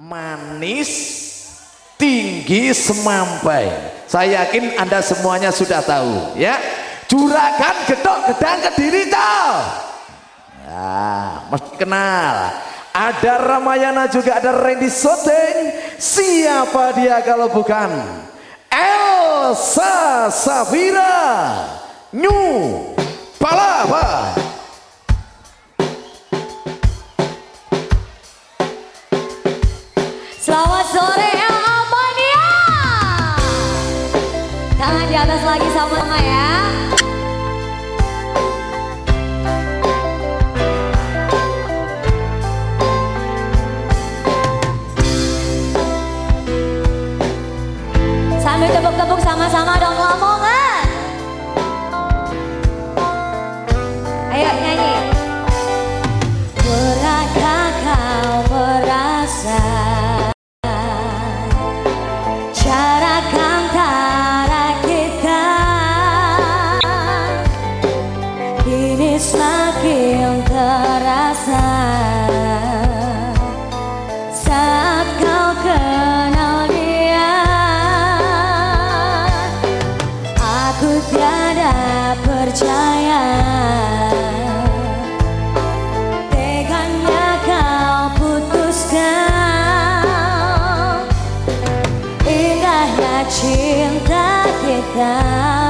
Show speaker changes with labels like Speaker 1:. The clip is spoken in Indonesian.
Speaker 1: manis, tinggi semampai. Saya yakin Anda semuanya sudah tahu, ya. Juragan Gedok Gedang Kediri toh. Ya, mesti kenal. Ada Ramayana juga ada Randy Soteng. Siapa dia kalau bukan Elsa Safira New Palapa.
Speaker 2: Sore El Amania. Tangan di atas lagi sama-sama ya. Sambil tepuk-tepuk sama-sama dong ngomongan. Semakin terasa Saat kau kenal dia. Aku tiada percaya Teganya kau putuskan. Indahnya cinta kita